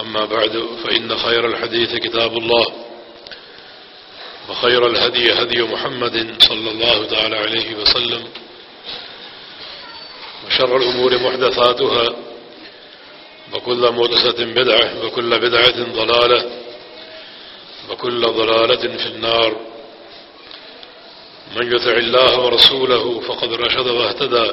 أما بعد فإن خير الحديث كتاب الله وخير الهدي هدي محمد صلى الله تعالى عليه وسلم وشر الأمور محدثاتها وكل مدسة بدعة وكل بدعة ضلالة وكل ضلالة في النار. من يتع الله ورسوله فقد رشد واهتدى.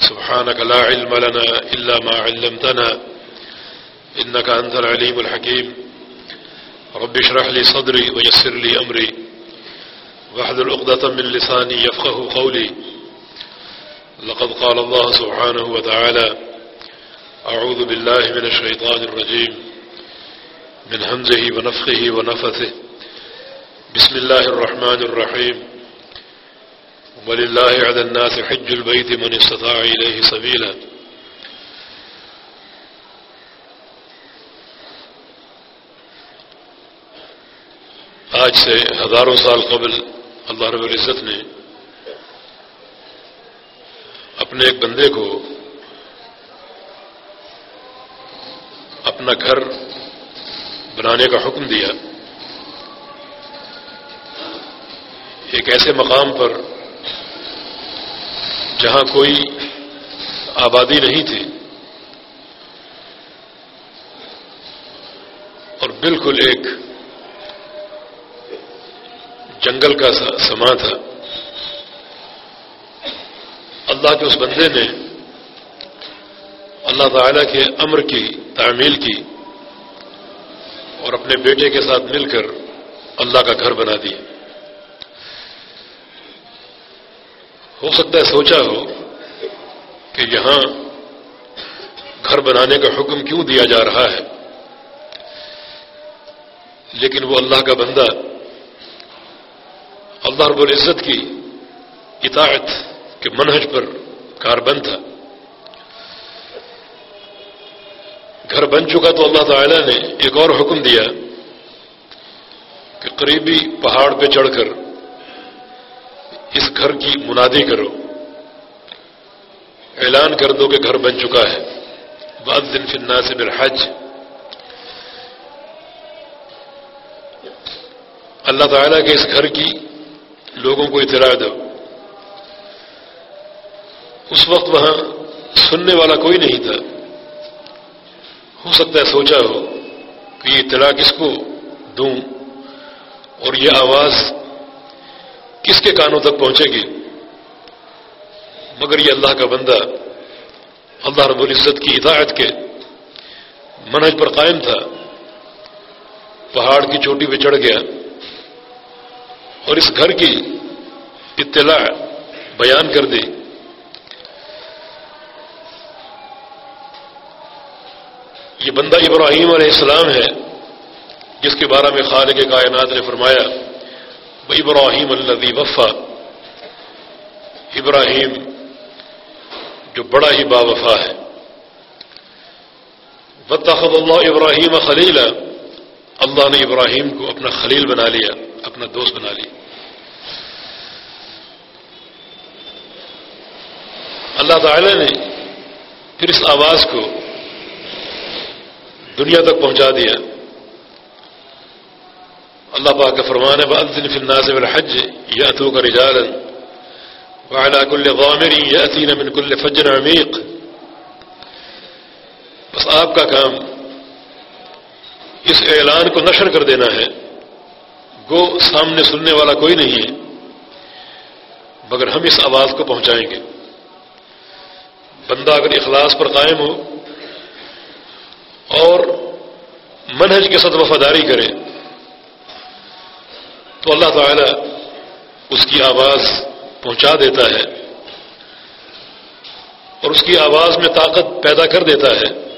سبحانك لا علم لنا إلا ما علمتنا إنك أنت العليم الحكيم. رب اشرح لي صدري ويسر لي أمري. واحذر الأقدة من لساني يفقه قولي. لقد قال الله سبحانه وتعالى أعوذ بالله من الشيطان الرجيم. من همزه ونفخه ونفثه. بسم الله الرحمن الرحيم. ولله على الناس حج البيت من استطاع إليه سبيلا آج سے ہزاروں سال قبل اللہ رب العزت نے اپنے ایک بندے کو اپنا گھر بنانے کا حکم دیا۔ ایک ایسے مقام پر جہاں کوئی آبادی نہیں تھی اور بالکل ایک جنگل کا سما تھا۔ اللہ کے اس بندے نے اللہ تعالی کے امر کی، تعمیل کی اور اپنے بیٹے کے ساتھ مل کر اللہ کا گھر بنا دیا۔ ہو سکتا ہے سوچا ہو کہ یہاں گھر بنانے کا حکم کیوں دیا جا رہا ہے؟ لیکن وہ اللہ کا بندہ، اللہ رب العزت کی اطاعت کے منہج پر کاربند تھا۔ گھر بن چکا تو اللہ تعالی نے ایک اور حکم دیا کہ قریبی پہاڑ پہ چڑھ کر اس گھر کی منادی کرو۔ اعلان کر دو کہ گھر بن چکا ہے۔ بعض دن فننا سے بالحج۔ اللہ تعالیٰ کے اس گھر کی لوگوں کو اطلاع دو۔ اس وقت وہاں سننے والا کوئی نہیں تھا۔ ہو سکتا ہے سوچا ہو کہ یہ اطلاع کس کو دوں اور یہ آواز کس کے کانوں تک پہنچے گی؟ مگر یہ اللہ کا بندہ اللہ رب العزت کی ہدایت کے منہج پر قائم تھا۔ پہاڑ کی چوٹی پہ چڑھ گیا۔ اور اس گھر کی اطلاع بیان کر دی۔ یہ بندہ ابراہیم علیہ السلام ہے، جس کے بارے میں خالق کائنات نے فرمایا۔ وہ ابراہیم النبی وفا ابراہیم جو بڑا ہی با وفا ہے. بطخب اللہ ابراہیم خلیل اللہ نے ابراہیم کو اپنا خلیل بنا لیا، اپنا دوست بنا لیا. اللہ تعالی نے پھر اس آواز کو دنیا تک پہنچا دیا۔ اللہ پاک کا فرمان ہے بعض الناس بالحج یاتوک رجالا وعلى كل ضامر ياتين من كل فجر عميق۔ بس آپ کا کام اس اعلان کو نشر کر دینا ہے۔ گو سامنے سننے والا کوئی نہیں ہے، مگر ہم اس آواز کو پہنچائیں گے۔ بندہ اگر اخلاص پر قائم ہو اور منہج کے ساتھ وفاداری کرے تو اللہ تعالی اس کی آواز پہنچا دیتا ہے اور اس کی آواز میں طاقت پیدا کر دیتا ہے۔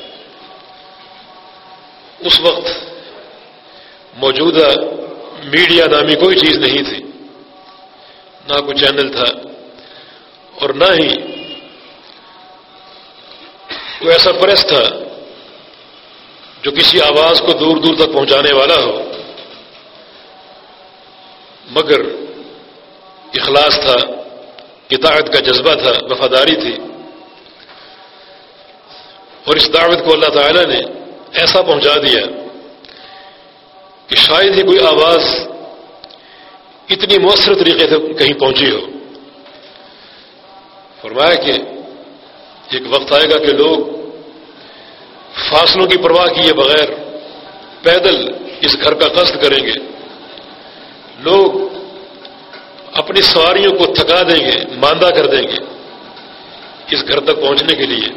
اس وقت موجودہ میڈیا نامی کوئی چیز نہیں تھی۔ نہ کوئی چینل تھا اور نہ ہی کوئی ایسا پریس تھا جو کسی آواز کو دور دور تک پہنچانے والا ہو۔ مگر اخلاص تھا کتابت کا جذبہ تھا، وفاداری تھی۔ اور اس دعوت کو اللہ تعالی نے ایسا پہنچا دیا کہ شاید ہی کوئی آواز اتنی مؤثر طریقے سے کہیں پہنچی ہو۔ فرمایا کہ ایک وقت آئے گا کہ لوگ فاصلوں کی پرواہ کیے بغیر پیدل اس گھر کا قصد کریں گے۔ لوگ اپنی سواریوں کو تھکا دیں گے، ماندہ کر دیں گے اس گھر تک پہنچنے کے لیے۔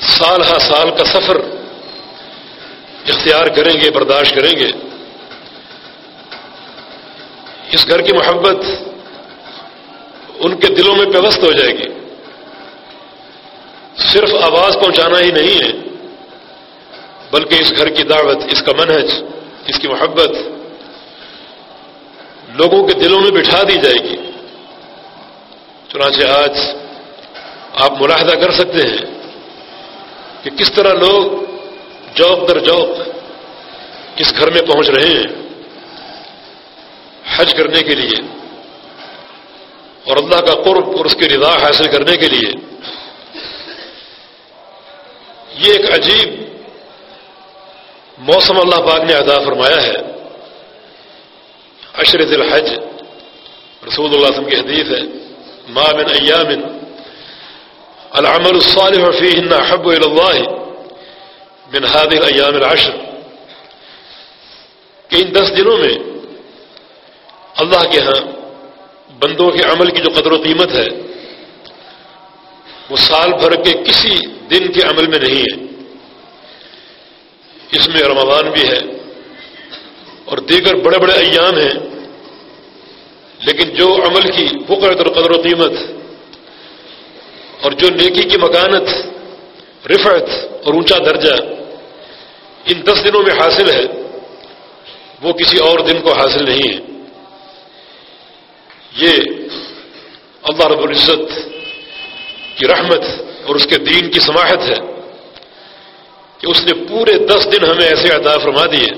سال ہا سال کا سفر اختیار کریں گے، برداشت کریں گے۔ اس گھر کی محبت ان کے دلوں میں پیوست ہو جائے گی۔ صرف آواز پہنچانا ہی نہیں ہے، بلکہ اس گھر کی دعوت، اس کا منہج، اس کی محبت لوگوں کے دلوں میں بٹھا دی جائے گی۔ چنانچہ آج آپ ملاحدہ کر سکتے ہیں کہ کس طرح لوگ جوک در جوک اس گھر میں پہنچ رہے ہیں حج کرنے کے لیے اور اللہ کا قرب اور اس کی رضا حاصل کرنے کے لیے۔ یہ ایک عجیب موسم اللہ پاک نے ادا فرمایا ہے۔ اشرت الحج. رسول اللہ وسلم کی حدیث ہے، ما من ایام العمل الصالح فيهن احب الى الله من هذه الايام العشر. کہ ان دس دنوں میں اللہ کے ہاں بندوں کے عمل کی جو قدر و قیمت ہے، وہ سال بھر کے کسی دن کے عمل میں نہیں ہے۔ اس میں رمضان بھی ہے اور دیگر بڑے بڑے ایام ہیں، لیکن جو عمل کی فقرت اور قدر و قیمت اور جو نیکی کی مکانت، رفعت اور اونچا درجہ ان دس دنوں میں حاصل ہے، وہ کسی اور دن کو حاصل نہیں ہے۔ یہ اللہ رب العزت کی رحمت اور اس کے دین کی سماحت ہے کہ اس نے پورے دس دن ہمیں ایسے عطا فرما دیے۔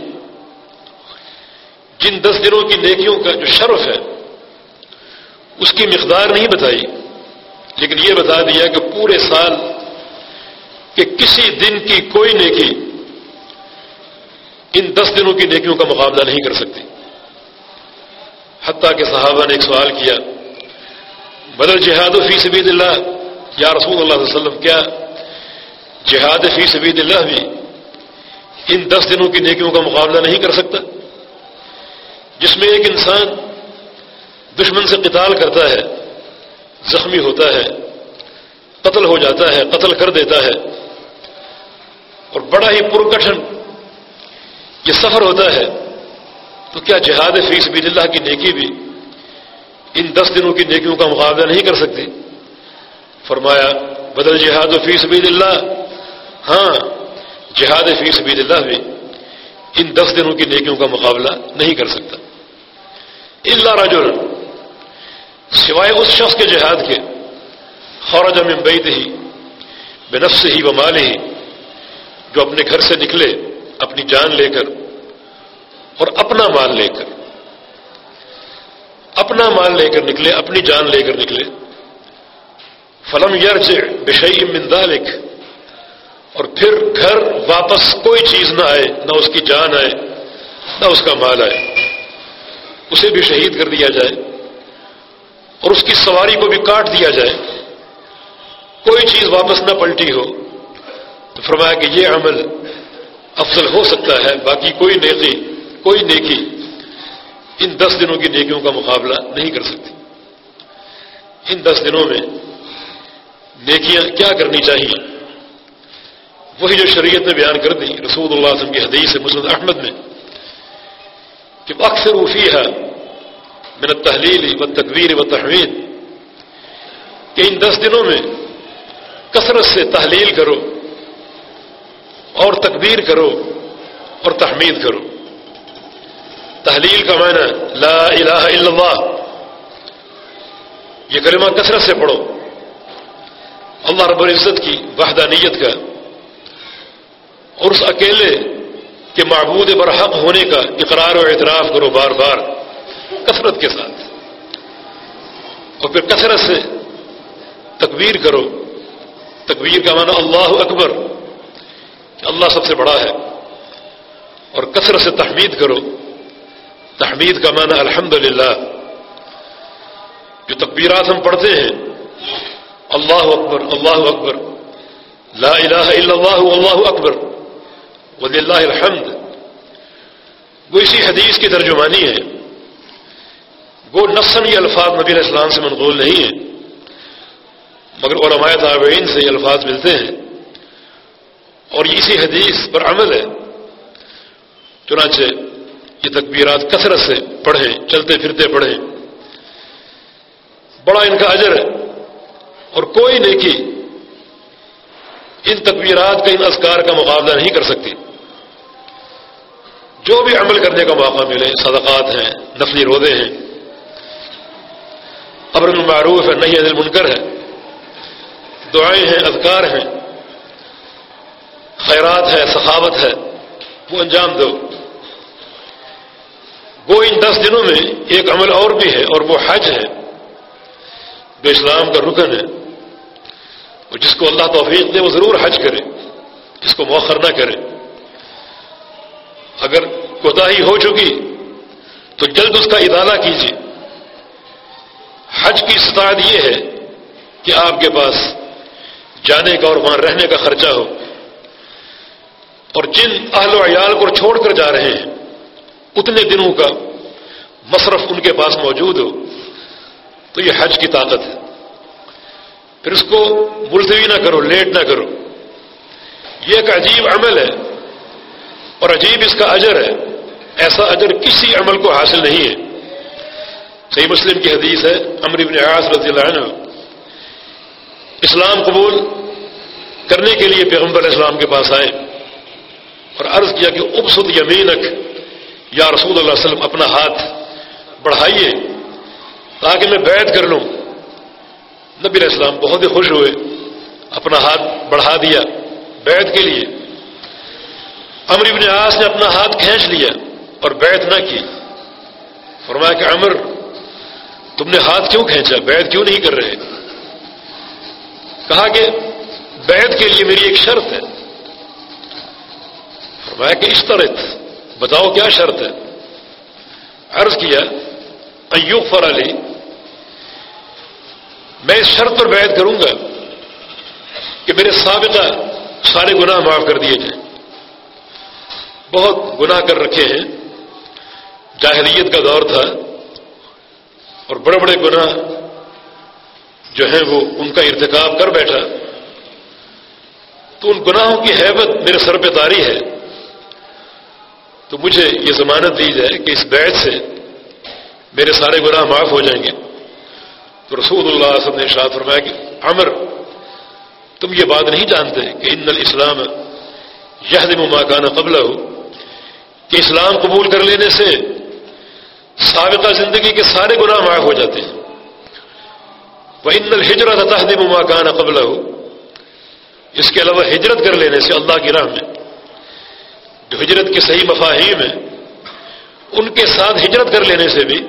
جن دس دنوں کی نیکیوں کا جو شرف ہے، اس کی مقدار نہیں بتائی، لیکن یہ بتا دیا کہ پورے سال کہ کسی دن کی کوئی نیکی ان دس دنوں کی نیکیوں کا مقابلہ نہیں کر سکتی۔ حتیٰ کہ صحابہ نے ایک سوال کیا بدل جہاد و فی سبید اللہ، یا رسول اللہ علیہ وسلم، کیا جہاد فی سبید اللہ بھی ان دس دنوں کی نیکیوں کا مقابلہ نہیں کر سکتا؟ جس میں ایک انسان دشمن سے قتال کرتا ہے، زخمی ہوتا ہے، قتل ہو جاتا ہے، قتل کر دیتا ہے۔ اور بڑا ہی پرکٹن یہ سفر ہوتا ہے۔ تو کیا جہاد فی سبیل اللہ کی نیکی بھی ان دس دنوں کی نیکیوں کا مقابلہ نہیں کر سکتی؟ فرمایا، بدل جہاد و فی سبیل اللہ۔ ہاں جہاد فی سبیل اللہ بھی ان دس دنوں کی نیکیوں کا مقابلہ نہیں کر سکتا۔ اللہ رجل. سوائے اس شخص کے جہاد کے خورج من بیت ہی بے نفس ہی و مال ہی جو اپنے گھر سے نکلے، اپنی جان لے کر، اور اپنا مال لے کر، اپنا مال لے کر نکلے، اپنی جان لے کر نکلے، فلم یرج بشئی من ذالک اور پھر گھر واپس کوئی چیز نہ آئے، نہ اس کی جان آئے، نہ اس کا مال آئے۔ اسے بھی شہید کر دیا جائے اور اس کی سواری کو بھی کاٹ دیا جائے کوئی چیز واپس نہ پلٹی ہو تو فرمایا کہ یہ عمل افضل ہو سکتا ہے، باقی کوئی نیکی کوئی نیکی ان دس دنوں کی نیکیوں کا مقابلہ نہیں کر سکتی۔ ان دس دنوں میں نیکیاں کیا کرنی چاہیے؟ وہی جو شریعت میں بیان کر دی، رسول اللہ علیہ وسلم کی حدیث مسلم احمد میں۔ کہ اکثر وفی ہے من تحلیل و تقویر و تحوید کہ ان دس دنوں میں کثرت سے تحلیل کرو اور تکبیر کرو اور تحمید کرو۔ تحلیل کا معنی لا الہ الا اللہ۔ یہ کلمہ کثرت سے پڑھو۔ اللہ رب العزت کی وحدانیت کا۔ اور اس اکیلے کے معبود برحق ہونے کا اقرار و اعتراف کرو بار بار، کثرت کے ساتھ۔ اور پھر کثرت سے تکبیر کرو۔ تکبیر کا معنی اللہ اکبر، کہ اللہ سب سے بڑا ہے۔ اور کثرت سے تحمید کرو۔ تحمید کا معنی الحمد جو تکبیرات ہم پڑھتے ہیں، اللہ اکبر اللہ اکبر۔ لا الہ الا اللہ اللہ اکبر۔ ولی اللہ الحمد۔ وہ اسی حدیث کی ترجمانی ہے۔ وہ نفسن یہ الفاظ نبی علیہ السلام سے منقول نہیں ہے۔ مگر علماء تابعین سے یہ الفاظ ملتے ہیں۔ اور یہ اسی حدیث پر عمل ہے۔ چنانچہ یہ تکبیرات کثرت سے پڑھیں، چلتے پھرتے پڑھیں۔ بڑا ان کا اجر ہے۔ اور کوئی نیکی ان تکبیرات کا ان اذکار کا مقابلہ نہیں کر سکتی۔ جو بھی عمل کرنے کا موقع ملے، صدقات ہیں نفلی رودے ہیں، امر المعروف ہے نہیں عدل منکر ہے، دعائیں ہیں، اذکار ہیں، خیرات ہے، سخاوت ہے، وہ انجام دو۔ وہ ان دس دنوں میں ایک عمل اور بھی ہے اور وہ حج ہے، جو اسلام کا رکن ہے۔ اور جس کو اللہ توفیق دے، وہ ضرور حج کرے، جس کو مؤخر نہ کرے۔ اگر کوتاہی ہو چکی، تو جلد اس کا ادارہ کیجیے۔ حج کی استاد یہ ہے کہ آپ کے پاس جانے کا اور وہاں رہنے کا خرچہ ہو۔ اور جن اہل و عیال کو چھوڑ کر جا رہے ہیں، اتنے دنوں کا مصرف ان کے پاس موجود ہو۔ تو یہ حج کی طاقت ہے۔ پھر اس کو ملتوی نہ کرو، لیٹ نہ کرو۔ یہ ایک عجیب عمل ہے۔ اور عجیب اس کا اجر ہے۔ ایسا اجر کسی عمل کو حاصل نہیں ہے۔ صحیح مسلم کی حدیث ہے امر ابن عاص رضی اللہ عنہ۔ اسلام قبول کرنے کے لیے پیغمبر اسلام کے پاس آئے اور عرض کیا کہ ابسط یمینک، یا رسول اللہ علیہ وسلم، اپنا ہاتھ بڑھائیے تاکہ میں بیعت کر لوں۔ نبی علیہ السلام بہت ہی خوش ہوئے، اپنا ہاتھ بڑھا دیا بیعت کے لیے۔ امر ابن آس نے اپنا ہاتھ کھینچ لیا اور بیعت نہ کی۔ فرمایا کہ امر تم نے ہاتھ کیوں کھینچا؟ بیعت کیوں نہیں کر رہے؟ کہا کہ بیعت کے لیے میری ایک شرط ہے۔ فرمایا کہ اس طرح بتاؤ کیا شرط ہے؟ عرض کیا ایوب فر علی میں اس شرط پر بیعت کروں گا کہ میرے سابقہ سارے گناہ معاف کر دیے جائیں۔ بہت گناہ کر رکھے ہیں۔ جاہلیت کا دور تھا اور بڑے بڑے گناہ جو ہیں وہ ان کا ارتکاب کر بیٹھا۔ تو ان گناہوں کی حیبت میرے سر پہ تاری ہے۔ تو مجھے یہ ضمانت دی جائے کہ اس بیت سے میرے سارے گناہ معاف ہو جائیں گے۔ تو رسول اللہ علیہ وسلم نے شاہ فرمایا کہ، عمر، تم یہ بات نہیں جانتے کہ ان الاسلام یہ دم ماکانہ قبل ہو کہ اسلام قبول کر لینے سے سابقہ زندگی کے سارے گناہ معاف ہو جاتے ہیں۔ وہ ان الحجرت تحدم ماکانہ قبل ہو اس کے علاوہ ہجرت کر لینے سے اللہ کی راہ میں۔ جو ہجرت کے صحیح مفاہیم ہیں، ان کے ساتھ ہجرت کر لینے سے بھی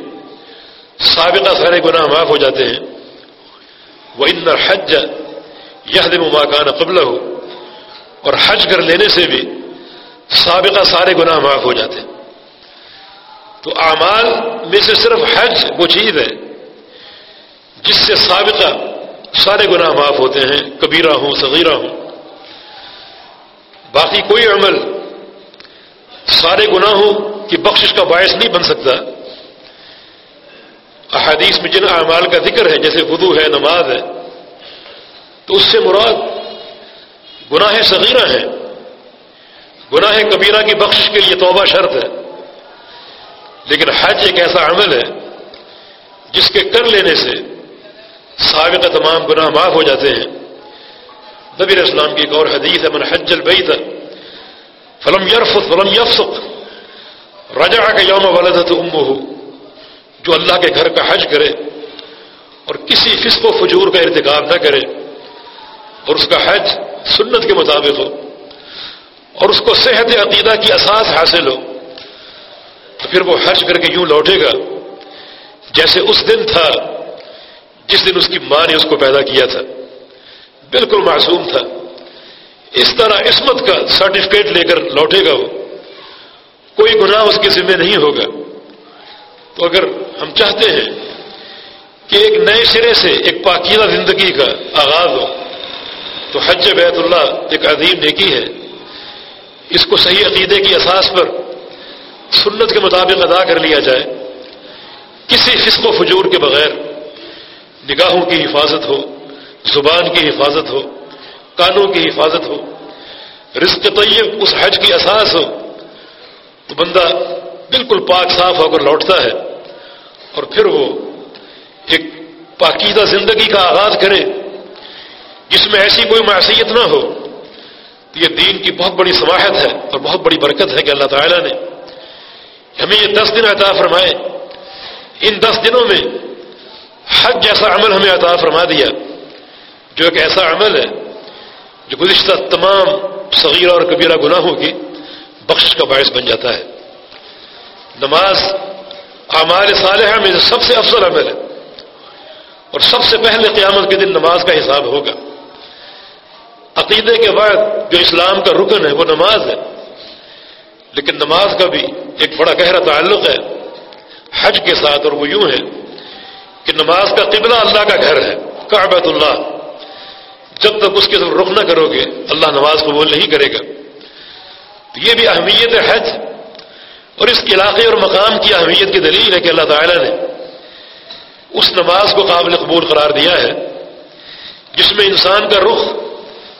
سابقہ سارے گناہ معاف ہو جاتے ہیں۔ وہ ان حج یہ دم ماکان قبل ہو اور حج کر لینے سے بھی سابقہ سارے گناہ معاف ہو جاتے ہیں۔ تو اعمال میں سے صرف حج وہ چیز ہے جس سے سابقہ سارے گناہ معاف ہوتے ہیں۔ کبیرہ ہوں، صغیرہ ہوں۔ باقی کوئی عمل سارے گناہوں کی بخشش کا باعث نہیں بن سکتا۔ احادیث میں جن اعمال کا ذکر ہے، جیسے وضو ہے، نماز ہے، تو اس سے مراد گناہ صغیرہ ہیں۔ گناہ کبیرہ کی بخشش کے لیے توبہ شرط ہے۔ لیکن حج ایک ایسا عمل ہے جس کے کر لینے سے سابقہ تمام گناہ معاف ہو جاتے ہیں۔ نبی اسلام کی ایک اور حدیث ہے، من حج البیت فلم یرفت فلم یفسق رجا کا یوم ولدت امہ جو اللہ کے گھر کا حج کرے اور کسی فسق و فجور کا ارتکاب نہ کرے اور اس کا حج سنت کے مطابق ہو۔ اور اس کو صحت عقیدہ کی اساس حاصل ہو۔ تو پھر وہ حج کر کے یوں لوٹے گا جیسے اس دن تھا جس دن اس کی ماں نے اس کو پیدا کیا تھا۔ بالکل معصوم تھا۔ اس طرح عصمت کا سرٹیفکیٹ لے کر لوٹے گا وہ۔ کوئی گناہ اس کے ذمہ نہیں ہوگا۔ تو اگر ہم چاہتے ہیں کہ ایک نئے سرے سے ایک پاکیزہ زندگی کا آغاز ہو، تو حج بیت اللہ ایک عظیم نیکی ہے۔ اس کو صحیح عقیدے کی اساس پر سنت کے مطابق ادا کر لیا جائے، کسی فسق و فجور کے بغیر نگاہوں کی حفاظت ہو، زبان کی حفاظت ہو، کانوں کی حفاظت ہو، رزق طیب اس حج کی اساس ہو، تو بندہ بالکل پاک صاف ہو کر لوٹتا ہے اور پھر وہ ایک پاکیزہ زندگی کا آغاز کرے، جس میں ایسی کوئی معصیت نہ ہو۔ تو یہ دین کی بہت بڑی سماحت ہے اور بہت بڑی برکت ہے کہ اللہ تعالیٰ نے ہمیں یہ دس دن عطا فرمائے۔ ان دس دنوں میں حج جیسا عمل ہمیں عطا فرما دیا۔ جو ایک ایسا عمل ہے جو گزشتہ تمام صغیرہ اور کبیرہ گناہوں کی بخش کا باعث بن جاتا ہے۔ نماز اعمال صالحہ میں سب سے افضل عمل ہے اور سب سے پہلے قیامت کے دن نماز کا حساب ہوگا۔ عقیدے کے بعد جو اسلام کا رکن ہے وہ نماز ہے۔ لیکن نماز کا بھی ایک بڑا گہرا تعلق ہے۔ حج کے ساتھ اور وہ یوں ہے کہ نماز کا قبلہ اللہ کا گھر ہے، کعبۃ اللہ۔ جب تک اس کے طرف رخ نہ کرو گے اللہ نماز قبول نہیں کرے گا۔ تو یہ بھی اہمیت ہے حج۔ اور اس علاقے اور مقام کی اہمیت کی دلیل ہے کہ اللہ تعالیٰ نے اس نماز کو قابل قبول قرار دیا ہے، جس میں انسان کا رخ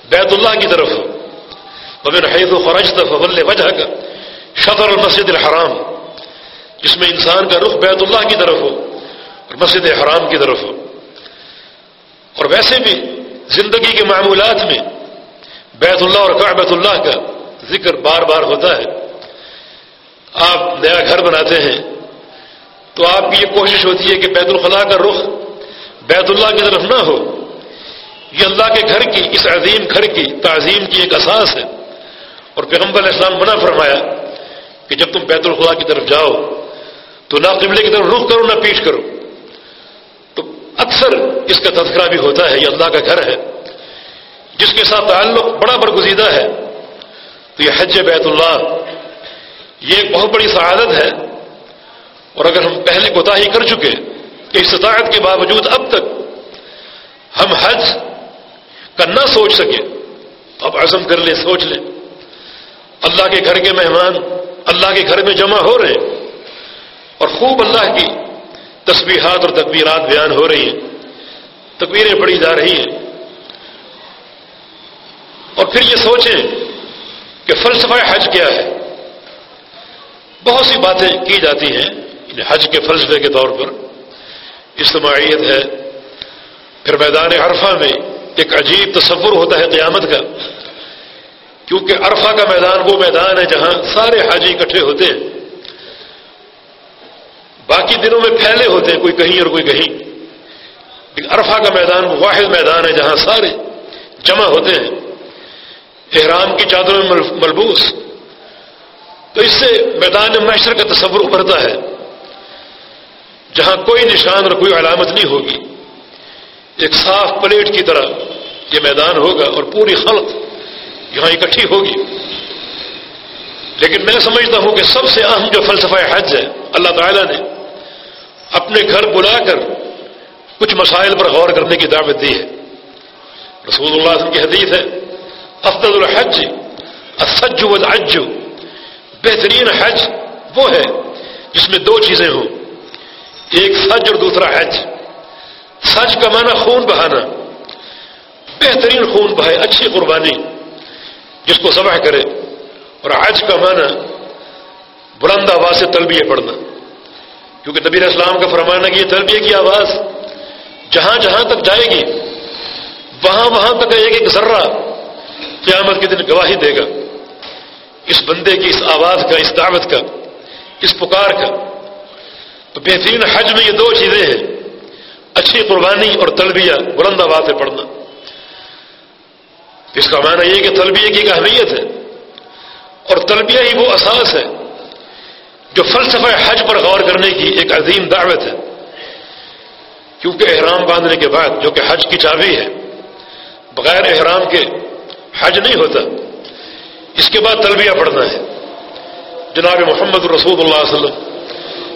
بیت اللہ کی طرف۔ ہو حید و فرج فضل وجہ کا شطر المسجد الحرام، جس میں انسان کا رخ بیت اللہ کی طرف ہو اور مسجد حرام کی طرف ہو۔ اور ویسے بھی زندگی کے معمولات میں بیت اللہ اور کعبۃ اللہ کا ذکر بار بار ہوتا ہے۔ آپ نیا گھر بناتے ہیں تو آپ کی یہ کوشش ہوتی ہے کہ بیت الخلاء کا رخ بیت اللہ کی طرف نہ ہو۔ یہ اللہ کے گھر کی، اس عظیم گھر کی تعظیم کی ایک اساس ہے۔ اور پیغمبر علیہ السلام منع فرمایا کہ جب تم بیت الخلاء کی طرف جاؤ، تو نہ قبلے کی طرف رخ کرو، نہ پیش کرو۔ تو اکثر اس کا تذکرہ بھی ہوتا ہے، یہ اللہ کا گھر ہے، جس کے ساتھ تعلق بڑا برگزیدہ ہے۔ تو یہ حج بیت اللہ، یہ ایک بہت بڑی سعادت ہے۔ اور اگر ہم پہلے کوتا ہی کر چکے، کہ استطاعت کے باوجود اب تک ہم حج کا نہ سوچ سکے اب عزم کر لیں سوچ لیں اللہ کے گھر کے مہمان، اللہ کے گھر میں جمع ہو رہے ہیں۔ اور خوب اللہ کی تسبیحات اور تکبیرات بیان ہو رہی ہیں۔ تکبیریں پڑھی جا رہی ہیں۔ اور پھر یہ سوچیں کہ فلسفہ حج کیا ہے۔ بہت سی باتیں کی جاتی ہیں حج کے فلسفے کے طور پر۔ اجتماعیت ہے، پھر میدان عرفہ میں ایک عجیب تصور ہوتا ہے قیامت کا۔ کیونکہ عرفہ کا میدان وہ میدان ہے جہاں سارے حاجی اکٹھے ہوتے ہیں۔ باقی دنوں میں پھیلے ہوتے ہیں، کوئی کہیں اور کوئی کہیں۔ لیکن عرفہ کا میدان وہ واحد میدان ہے جہاں سارے جمع ہوتے ہیں۔ احرام کی چادروں میں ملبوس۔ تو اس سے میدان معاشر کا تصور ابھرتا ہے۔ جہاں کوئی نشان اور کوئی علامت نہیں ہوگی۔ ایک صاف پلیٹ کی طرح یہ میدان ہوگا اور پوری خلق یہاں اکٹھی ہوگی۔ لیکن میں سمجھتا ہوں کہ سب سے اہم جو فلسفہ حج ہے، اللہ تعالیٰ نے اپنے گھر بلا کر کچھ مسائل پر غور کرنے کی دعوت دی ہے۔ رسول اللہ کی حدیث ہے افضل الحج، السج والعج، بہترین حج وہ ہے جس میں دو چیزیں ہوں۔ ایک سج اور دوسرا حج۔ سج کا معنی خون بہانا، بہترین خون بہائے، اچھی قربانی جس کو سبح کرے۔ اور حج کا معنی بلند آواز سے تلبیہ پڑھنا۔ کیونکہ نبی اسلام کا فرمانا کہ یہ تلبیہ کی آواز جہاں جہاں تک جائے گی، وہاں وہاں تک ایک ایک ذرہ قیامت کے دن گواہی دے گا۔ اس بندے کی اس آواز کا، اس دعوت کا، اس پکار کا۔ تو بہترین حج میں یہ دو چیزیں ہیں۔ اچھی قربانی اور تلبیہ بلند آواز سے پڑھنا۔ اس کا معنی یہ کہ تلبیہ کی ایک اہمیت ہے۔ اور تلبیہ ہی وہ اساس ہے جو فلسفہ حج پر غور کرنے کی ایک عظیم دعوت ہے۔ کیونکہ احرام باندھنے کے بعد جو کہ حج کی چابی ہے، بغیر احرام کے حج نہیں ہوتا۔ اس کے بعد تلبیہ پڑھنا ہے۔ جناب محمد رسول اللہ علیہ وسلم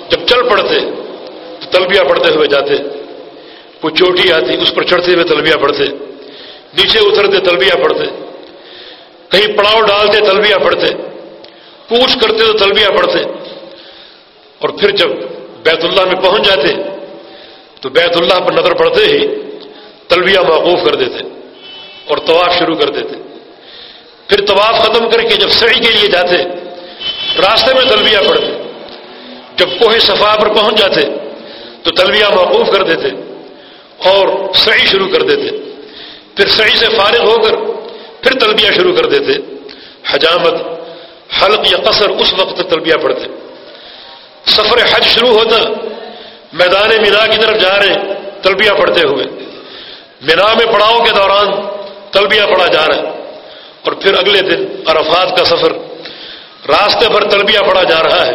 جب چل پڑتے، تو تلبیہ پڑھتے ہوئے جاتے۔ کوئی چوٹی آتی، اس پر چڑھتے ہوئے تلبیہ پڑھتے، نیچے اترتے تلبیہ پڑھتے، کہیں پڑاؤ ڈالتے تلبیہ پڑھتے کوچ کرتے تو تلبیہ پڑھتے، اور پھر جب بیت اللہ میں پہنچ جاتے، تو بیت اللہ پر نظر پڑتے ہی تلبیہ موقوف کر دیتے اور طواف شروع کر دیتے۔ پھر طواف ختم کر کے جب سڑی کے لیے جاتے، راستے میں تلبیہ پڑھتے، جب کوہ صفا پر پہنچ جاتے، تو تلبیہ موقوف کر دیتے۔ اور سعی شروع کر دیتے۔ پھر سعی سے فارغ ہو کر پھر تلبیہ شروع کر دیتے۔ حجامت، حلق یا قصر اس وقت تک تلبیہ پڑھتے۔ سفر حج شروع ہوتا، میدان مینا کی طرف جا رہے، تلبیہ پڑھتے ہوئے۔ مینا میں پڑاؤ کے دوران تلبیہ پڑھا جا رہا۔ ہے اور پھر اگلے دن عرفات کا سفر، راستے پر تلبیہ پڑھا جا رہا ہے۔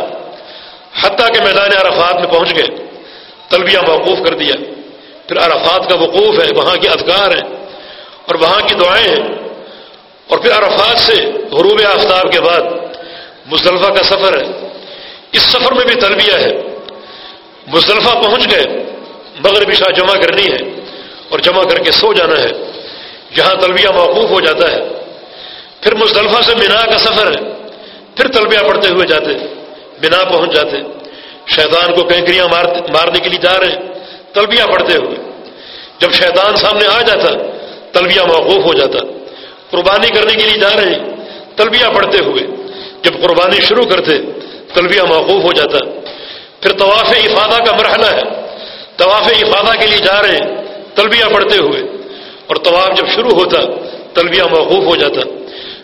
حتیٰ کہ میدان عرفات میں پہنچ گئے، تلبیہ موقوف کر دیا۔ پھر عرفات کا وقوف ہے، وہاں کے اذکار ہیں اور وہاں کی دعائیں ہیں۔ اور پھر عرفات سے غروب آفتاب کے بعد مصطلفہ کا سفر ہے۔ اس سفر میں بھی تلبیہ ہے۔ مصطلفہ پہنچ گئے، مغرب شاہ جمع کرنی ہے اور جمع کر کے سو جانا ہے۔ جہاں تلبیہ موقوف ہو جاتا ہے۔ پھر مصطلفہ سے مینا کا سفر ہے۔ پھر تلبیہ پڑھتے ہوئے جاتے، مینا پہنچ جاتے۔ شیطان کو کنکریاں مارنے کے لیے جا رہے ہیں۔ تلبیہ پڑھتے ہوئے۔ جب شیطان سامنے آ جاتا، تلبیہ موقوف ہو جاتا۔ قربانی کرنے کے لیے جا رہے ہیں تلبیہ پڑھتے ہوئے۔ جب قربانی شروع کرتے، تلبیہ موقوف ہو جاتا۔ پھر طواف افادہ کا مرحلہ ہے۔ طواف افادہ کے لیے جا رہے ہیں تلبیہ پڑھتے ہوئے۔ اور طواف جب شروع ہوتا، تلبیہ موقوف ہو جاتا۔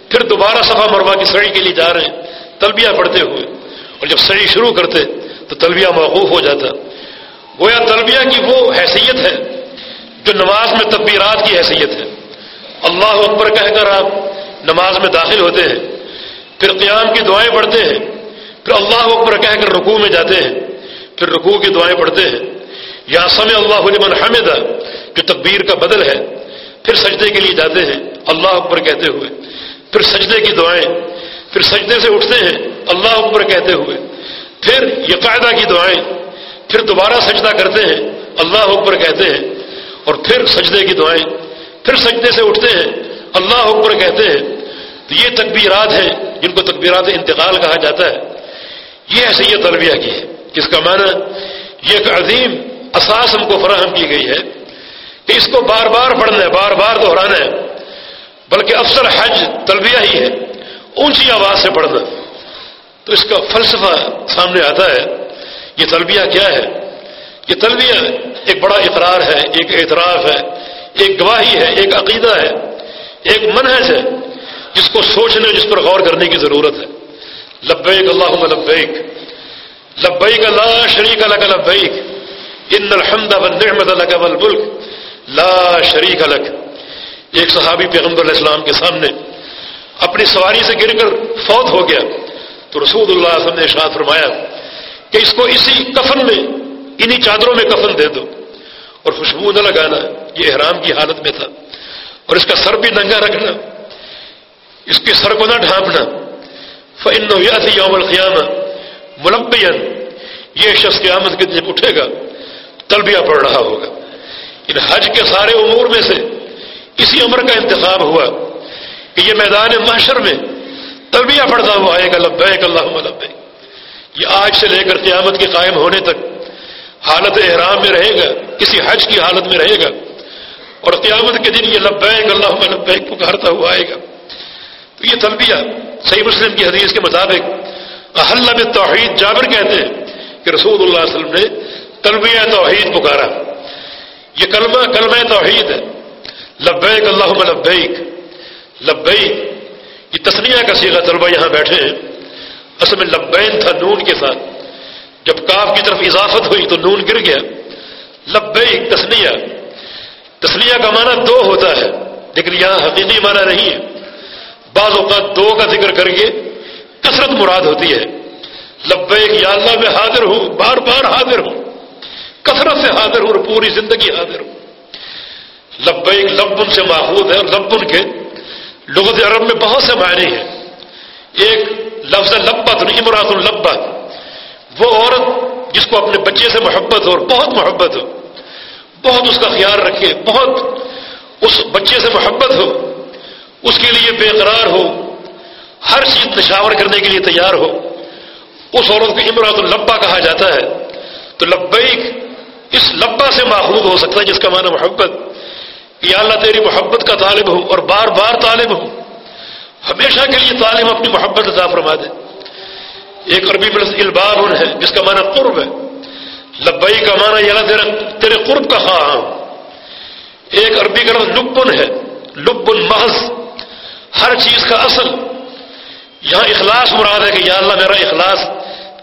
پھر دوبارہ صفا مروا کی سڑی کے لیے جا رہے ہیں تلبیہ پڑھتے ہوئے۔ اور جب سڑی شروع کرتے، تو تلبیہ موقوف ہو جاتا۔ گویا تلبیہ کی وہ حیثیت ہے جو نماز میں تبیرات کی حیثیت ہے۔ اللہ اکبر کہہ کر آپ نماز میں داخل ہوتے ہیں، پھر قیام کی دعائیں پڑھتے ہیں، پھر اللہ اکبر کہہ کر رکوع میں جاتے ہیں، پھر رکوع کی دعائیں پڑھتے ہیں۔ یا سمے اللہ لمن حمدہ، جو تکبیر کا بدل ہے، پھر سجدے کے لیے جاتے ہیں، اللہ اکبر کہتے ہوئے۔ پھر سجدے کی دعائیں، پھر سجدے سے اٹھتے ہیں، اللہ اکبر کہتے ہوئے۔ پھر یہ قاعدہ کی دعائیں پھر دوبارہ سجدہ کرتے ہیں، اللہ اکبر کہتے ہیں، اور پھر سجدے کی دعائیں، پھر سجدے سے اٹھتے ہیں، اللہ اکبر کہتے ہیں۔ تو یہ تکبیرات ہیں، جن کو تکبیرات انتقال کہا جاتا ہے۔ یہ حیثیت تربیہ کی ہے جس کا معنی؟ یہ ایک عظیم اساس ہم کو فراہم کی گئی ہے کہ اس کو بار بار پڑھنا ہے، بار بار دہرانا ہے۔ بلکہ افسر حج تلبیہ ہی ہے، اونچی آواز سے پڑھنا۔ تو اس کا فلسفہ سامنے آتا ہے۔ یہ تلبیہ کیا ہے؟ یہ تلبیہ ایک بڑا اقرار ہے، ایک اعتراف ہے، ایک گواہی ہے، ایک عقیدہ ہے، ایک منحج ہے، جس کو سوچنے جس پر غور کرنے کی ضرورت ہے۔ لبیک اللہ لبیک لبیک لا شریک لک لبیک، ان الحمد والنعمت لک والملک لا شریک لک۔ ایک صحابی پیغمبر علیہ السلام کے سامنے اپنی سواری سے گر کر فوت ہو گیا تو رسول اللہ علیہ وسلم نے ارشاد فرمایا کہ اس کو اسی کفن میں، انہی چادروں میں کفن دے دو۔ اور خوشبو نہ لگانا، یہ احرام کی حالت میں تھا۔ اور اس کا سر بھی ننگا رکھنا، اس کے سر کو نہ ڈھانپنا۔ فن یاسی یوم القیام ملبین یہ شخص قیامت کے دن اٹھے گا، تلبیہ پڑھ رہا ہوگا۔ ان حج کے سارے امور میں سے اسی عمر کا انتخاب ہوا کہ یہ میدان محشر میں تلبیہ پڑتا ہوا آئے گا۔ لبیک اللہ لبیک۔ یہ آج سے لے کر قیامت کے قائم ہونے تک حالت احرام میں رہے گا، کسی حج کی حالت میں رہے گا۔ اور قیامت کے دن یہ لبیک اللہ لبیک پکارتا ہوا آئے گا۔ تو یہ تلبیہ صحیح مسلم کی حدیث کے مطابق احلب توحید جابر کہتے ہیں کہ رسول اللہ علیہ وسلم نے تلبیہ توحید پکارا۔ یہ کلمہ کلمہ توحید ہے۔ لبیک اللہ لبیک۔ لبیک، یہ تسنیہ کا سیگا طلبہ یہاں بیٹھے ہیں۔ اصل میں لبین تھا نون کے ساتھ۔ جب کاف کی طرف اضافت ہوئی تو نون گر گیا۔ لبیک تسنیہ تسنیہ کا معنی دو ہوتا ہے، لیکن یہاں حقیقی معنی نہیں ہے۔ بعض اوقات دو کا ذکر کر کے کثرت مراد ہوتی ہے۔ لبیک یا اللہ میں حاضر ہوں، بار بار حاضر ہوں۔ کثرت سے حاضر ہوں اور پوری زندگی حاضر ہوں۔ لبیک لبن سے ماحود ہے اور لبن کے لغت عرب میں بہت سے معنی ہیں۔ ایک لفظ لبت امراط البا وہ عورت جس کو اپنے بچے سے محبت ہو اور بہت محبت ہو، بہت اس کا خیال رکھے، بہت اس بچے سے محبت ہو، اس کے لیے بے قرار ہو، ہر چیز نشاور کرنے کے لیے تیار ہو، اس عورت کو امراط البا کہا جاتا ہے۔ تو لبیک اس لبا سے ماخوذ ہو سکتا ہے جس کا معنی محبت۔ یا اللہ تیری محبت کا طالب ہوں اور بار بار طالب ہوں۔ ہمیشہ کے لیے طالب اپنی محبت عطا فرما دے۔ ایک عربی میں البار ہے، جس کا معنی قرب ہے۔ لبئی کا معنی یا تیرے تیرے قرب کا خواہ۔ ہوں ایک عربی کا لفظ لبن ہے لب محض۔ ہر چیز کا اصل۔ یہاں اخلاص مراد ہے کہ یا اللہ میرا اخلاص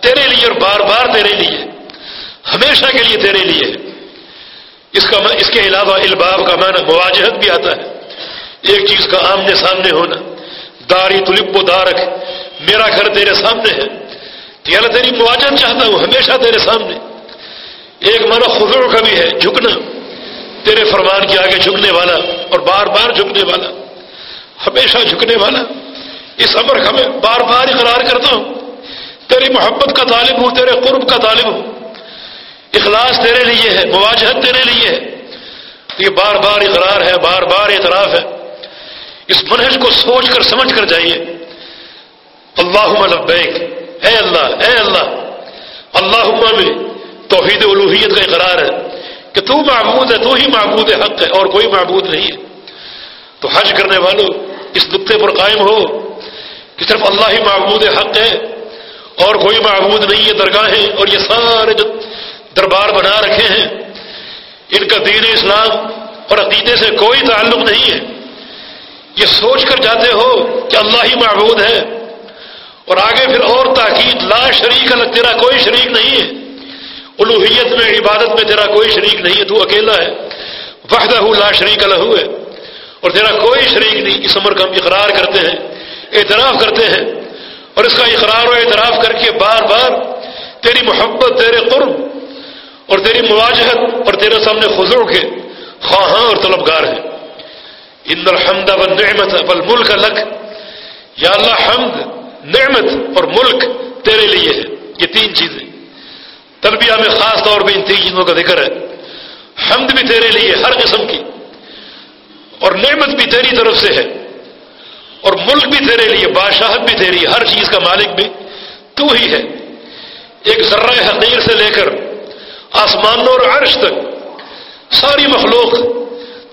تیرے لیے اور بار بار تیرے لیے، ہمیشہ کے لیے تیرے لیے۔ اس کا اس کے علاوہ الباب کا معنی مواجہت بھی آتا ہے۔ ایک چیز کا آمنے سامنے ہونا۔ داری تلب و دارک میرا گھر تیرے سامنے ہے۔ اللہ تیری مواجہت چاہتا ہوں، ہمیشہ تیرے سامنے۔ ایک معنی خضر کا بھی ہے، جھکنا۔ تیرے فرمان کے آگے جھکنے والا اور بار بار جھکنے والا۔ ہمیشہ جھکنے والا۔ اس امر کا میں بار بار اقرار کرتا ہوں۔ تیری محبت کا طالب ہوں، تیرے قرب کا طالب ہوں۔ اخلاص تیرے لیے ہے، مواجہت تیرے لیے ہے۔ یہ بار بار اقرار ہے، بار بار اعتراف ہے۔ اس منہج کو سوچ کر سمجھ کر جائیے۔ اللہ لبیک۔ اے اللہ اے اللہ۔ اللہ میں توحید الوحیت کا اقرار ہے کہ تو معبود ہے، تو ہی معبود حق ہے اور کوئی معبود نہیں ہے۔ تو حج کرنے والوں، اس نقطے پر قائم ہو کہ صرف اللہ ہی معبود حق ہے اور کوئی معبود نہیں ہے درگاہیں اور یہ سارے جو دربار بنا رکھے ہیں، ان کا دین اسلام اور عقیدے سے کوئی تعلق نہیں ہے۔ یہ سوچ کر جاتے ہو کہ اللہ ہی معبود ہے۔ اور آگے پھر اور تاکید، لا شریک الگ تیرا کوئی شریک نہیں ہے۔ الوحیت میں، عبادت میں تیرا کوئی شریک نہیں ہے، تو اکیلا ہے۔ وحدہ لا شریک الح ہے۔ اور تیرا کوئی شریک نہیں۔ اس عمر کا ہم اقرار کرتے ہیں، اعتراف کرتے ہیں۔ اور اس کا اقرار و اعتراف کر کے بار بار تیری محبت، تیرے قرب اور تیری مواجہت اور تیرے سامنے خزو کے خواہاں اور طلبگار ہیں۔ ان الحمد و نعمت بل ملک یا اللہ، حمد، نعمت اور ملک تیرے لیے ہے. یہ تین چیزیں. تربیہ میں خاص طور پہ ان تین چیزوں کا ذکر ہے. حمد بھی تیرے لیے ہر قسم کی، اور نعمت بھی تیری طرف سے ہے. اور ملک بھی تیرے لیے، بادشاہت بھی تیری، ہر چیز کا مالک بھی تو ہی ہے. ایک ذرہ حقیر سے لے کر آسمانوں اور عرش تک، ساری مخلوق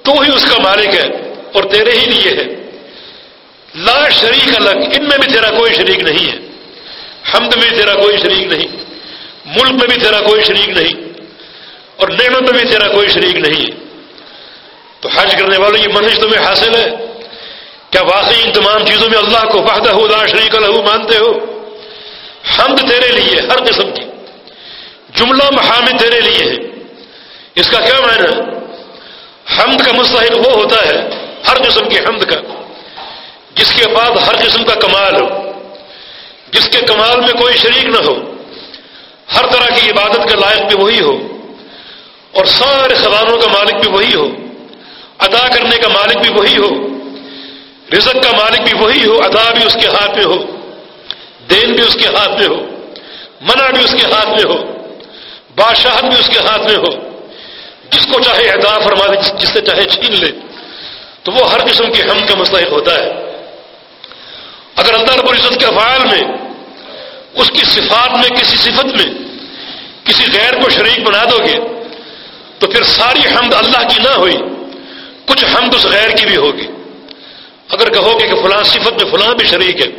تو ہی اس کا مالک ہے. اور تیرے ہی لیے ہے لا شریک الگ ان میں بھی تیرا کوئی شریک نہیں ہے۔ حمد میں تیرا کوئی شریک نہیں۔ ملک میں بھی تیرا کوئی شریک نہیں۔ اور نعمت میں بھی تیرا کوئی شریک نہیں ہے۔ تو حج کرنے والوں کی منش تمہیں حاصل ہے۔ کیا واقعی ان تمام چیزوں میں اللہ کو فہدہ ہو لا شریک الح مانتے ہو؟ حمد تیرے لیے ہر قسم کی۔ جملہ محامد تیرے لیے ہے۔ اس کا کیا معنی حمد کا مستحق وہ ہوتا ہے ہر قسم کی حمد کا، جس کے بعد ہر قسم کا کمال ہو، جس کے کمال میں کوئی شریک نہ ہو، ہر طرح کی عبادت کا لائق بھی وہی ہو، اور سارے خزانوں کا مالک بھی وہی ہو، ادا کرنے کا مالک بھی وہی ہو، رزق کا مالک بھی وہی ہو، ادا بھی اس کے ہاتھ میں ہو، دین بھی اس کے ہاتھ میں ہو، منع بھی اس کے ہاتھ میں ہو، بادشاہت بھی اس کے ہاتھ میں ہو، جس کو چاہے ادا فرما دے جس سے چاہے چھین لے۔ تو وہ ہر قسم کی ہم کا مستحق ہوتا ہے۔ اگر اللہ رب العزت کے افعال میں، اس کی صفات میں، کسی صفت میں کسی غیر کو شریک بنا دو گے، تو پھر ساری حمد اللہ کی نہ ہوئی، کچھ حمد اس غیر کی بھی ہوگی۔ اگر کہو گے کہ فلاں صفت میں فلاں بھی شریک ہے،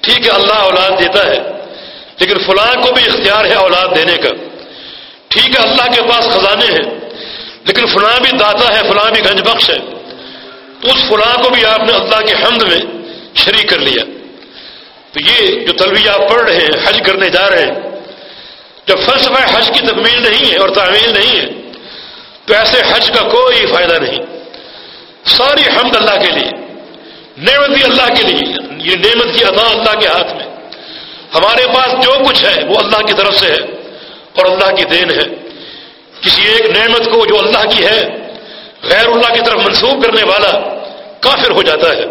ٹھیک ہے، اللہ اولاد دیتا ہے، لیکن فلاں کو بھی اختیار ہے اولاد دینے کا۔ ٹھیک ہے، اللہ کے پاس خزانے ہیں، لیکن فلاں بھی داتا ہے، فلاں بھی گنج بخش ہے۔ اس فلاں کو بھی آپ نے اللہ کے حمد میں شریک کر لیا۔ تو یہ جو تلوی آپ پڑھ رہے ہیں، حج کرنے جا رہے ہیں جب فلسفہ حج کی تکمیل نہیں ہے اور تعمیل نہیں ہے، تو ایسے حج کا کوئی فائدہ نہیں۔ ساری حمد اللہ کے لیے، نعمت بھی اللہ کے لیے یہ نعمت کی عطا اللہ کے ہاتھ میں۔ ہمارے پاس جو کچھ ہے، وہ اللہ کی طرف سے ہے اور اللہ کی دین ہے۔ کسی ایک نعمت کو جو اللہ کی ہے غیر اللہ کی طرف منسوخ کرنے والا کافر ہو جاتا ہے۔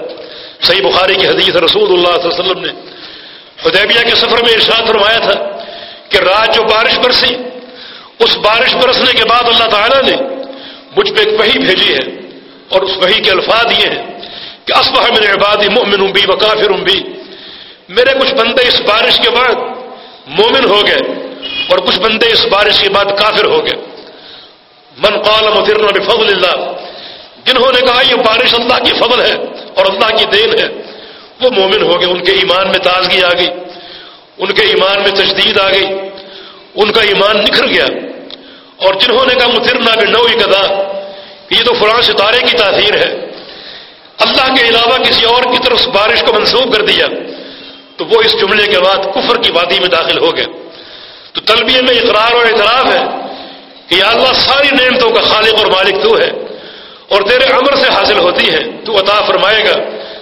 صحیح بخاری کی حدیث رسول اللہ صلی اللہ علیہ وسلم نے حدیبیہ کے سفر میں ارشاد فرمایا تھا کہ رات جو بارش برسی، اس بارش برسنے کے بعد اللہ تعالیٰ نے مجھ پہ ایک وہی بھیجی ہے اور اس وہی کے الفاظ یہ ہیں کہ اسبح میرے عبادی مومن ہوں بھی و کافر ہوں بھی میرے کچھ بندے اس بارش کے بعد مومن ہو گئے اور کچھ بندے اس بارش کے بعد کافر ہو گئے۔ من قال مفرنا بفضل اللہ جنہوں نے کہا یہ بارش اللہ کی فضل ہے اور اللہ کی دین ہے۔ وہ مومن ہو گئے، ان کے ایمان میں تازگی آ گئی۔ ان کے ایمان میں تجدید آ گئی۔ ان کا ایمان نکھر گیا۔ اور جنہوں نے کہا مترنا بھی نو کدا یہ تو فلاں ستارے کی تاثیر ہے۔ اللہ کے علاوہ کسی اور کی طرف بارش کو منسوخ کر دیا، تو وہ اس جملے کے بعد کفر کی وادی میں داخل ہو گئے۔ تو تلبیہ میں اقرار اور اعتراف کہ یا اللہ ساری نعمتوں کا خالق اور مالک تو ہے اور تیرے عمر سے حاصل ہوتی ہے، تو عطا فرمائے گا،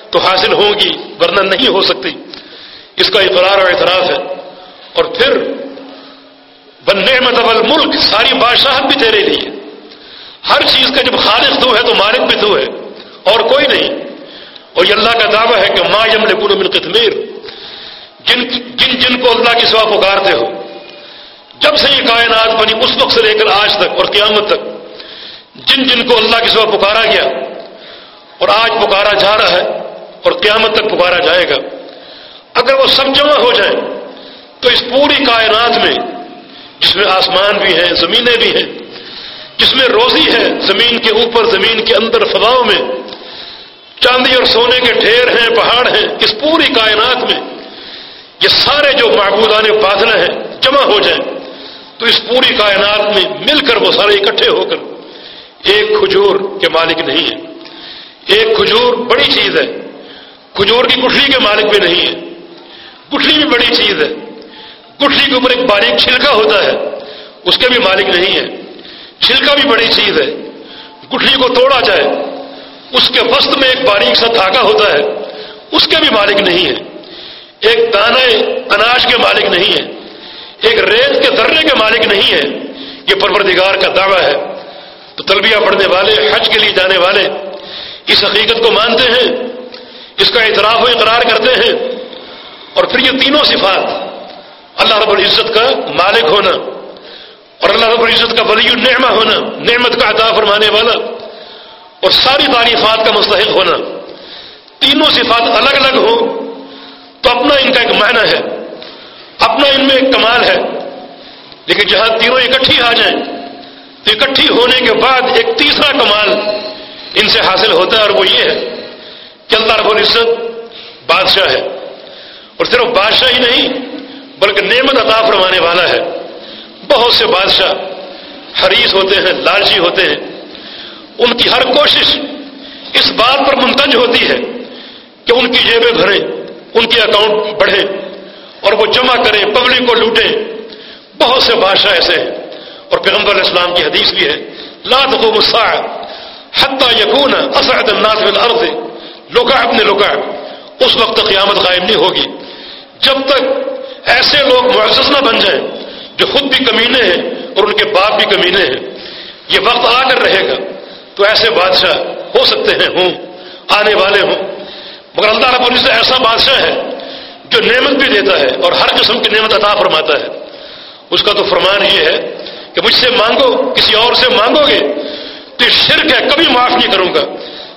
تو حاصل ہوگی، ورنہ نہیں ہو سکتی۔ اس کا اقرار اور اعتراف ہے۔ اور پھر بن نعمت اول ملک ساری بادشاہت بھی تیرے لیے۔ ہر چیز کا جب خالق تو ہے، تو مالک بھی تو ہے، اور کوئی نہیں۔ اور یہ اللہ کا دعویٰ ہے کہ ما یم من قتمیر جن جن جن کو اللہ کی سوا پکارتے ہو۔ جب سے یہ کائنات بنی، اس وقت سے لے کر آج تک اور قیامت تک، جن جن کو اللہ کی سوا پکارا گیا، اور آج پکارا جا رہا ہے، اور قیامت تک پکارا جائے گا۔ اگر وہ سب جمع ہو جائیں تو اس پوری کائنات میں، جس میں آسمان بھی ہیں، زمینیں بھی ہیں، جس میں روزی ہے، زمین کے اوپر، زمین کے اندر، فضاؤں میں، چاندی اور سونے کے ڈھیر ہیں، پہاڑ ہیں، اس پوری کائنات میں، یہ سارے جو معبودان بادل ہیں، جمع ہو جائیں۔ تو اس پوری کائنات میں مل کر وہ سارے اکٹھے ہو کر ایک کھجور کے مالک نہیں ہے ایک کھجور بڑی چیز ہے۔ کھجور کی گٹھلی کے مالک بھی نہیں ہے گٹھلی بھی بڑی چیز ہے۔ گٹھلی کے اوپر ایک باریک چھلکا ہوتا ہے۔ اس کے بھی مالک نہیں ہے چھلکا بھی بڑی چیز ہے۔ گٹھلی کو توڑا جائے۔ اس کے وسط میں ایک باریک سا دھاگا ہوتا ہے۔ اس کے بھی مالک نہیں ہے ایک دانے، اناج کے مالک نہیں ہے ایک ریت کے ذرے کے مالک نہیں ہے، یہ پروردگار کا دعویٰ ہے۔ تو تلبیہ پڑھنے والے، حج کے لیے جانے والے اس حقیقت کو مانتے ہیں، اس کا اعتراف و اقرار کرتے ہیں۔ اور پھر یہ تینوں صفات، اللہ رب العزت کا مالک ہونا اور اللہ رب العزت کا ولی النعمہ ہونا، نعمت کا عطا فرمانے والا اور ساری تعریفات کا مستحق ہونا۔ تینوں صفات الگ الگ ہوں تو اپنا ان کا ایک معنی ہے۔ اپنا ان میں ایک کمال ہے۔ لیکن جہاں تینوں اکٹھی آ جائیں، تو اکٹھی ہونے کے بعد ایک تیسرا کمال ان سے حاصل ہوتا ہے، اور وہ یہ ہے کہ اللہ رب العزت بادشاہ ہے۔ اور صرف بادشاہ ہی نہیں، بلکہ نعمت عطا فرمانے والا ہے۔ بہت سے بادشاہ حریص ہوتے ہیں، لالچی ہوتے ہیں۔ ان کی ہر کوشش اس بات پر منتج ہوتی ہے کہ ان کی جیبیں بھریں، ان کے اکاؤنٹ بڑھیں اور وہ جمع کریں، پبلک کو لوٹیں۔ بہت سے بادشاہ ایسے ہیں۔ اور پیغمبر علیہ السلام کی حدیث بھی ہے لات کو حتیٰ یقون اسعد الناس بالارض لوکا اپنے لوکا اس وقت قیامت قائم نہیں ہوگی۔ جب تک ایسے لوگ معزز نہ بن جائیں جو خود بھی کمینے ہیں اور ان کے باپ بھی کمینے ہیں۔ یہ وقت آ کر رہے گا۔ تو ایسے بادشاہ ہو سکتے ہیں، ہوں، آنے والے ہوں۔ مگر اللہ رب العزت ایسا بادشاہ ہے جو نعمت بھی دیتا ہے اور ہر قسم کی نعمت عطا فرماتا ہے۔ اس کا تو فرمان یہ ہے کہ مجھ سے مانگو، کسی اور سے مانگو گے تو یہ شرک ہے، کبھی معاف نہیں کروں گا۔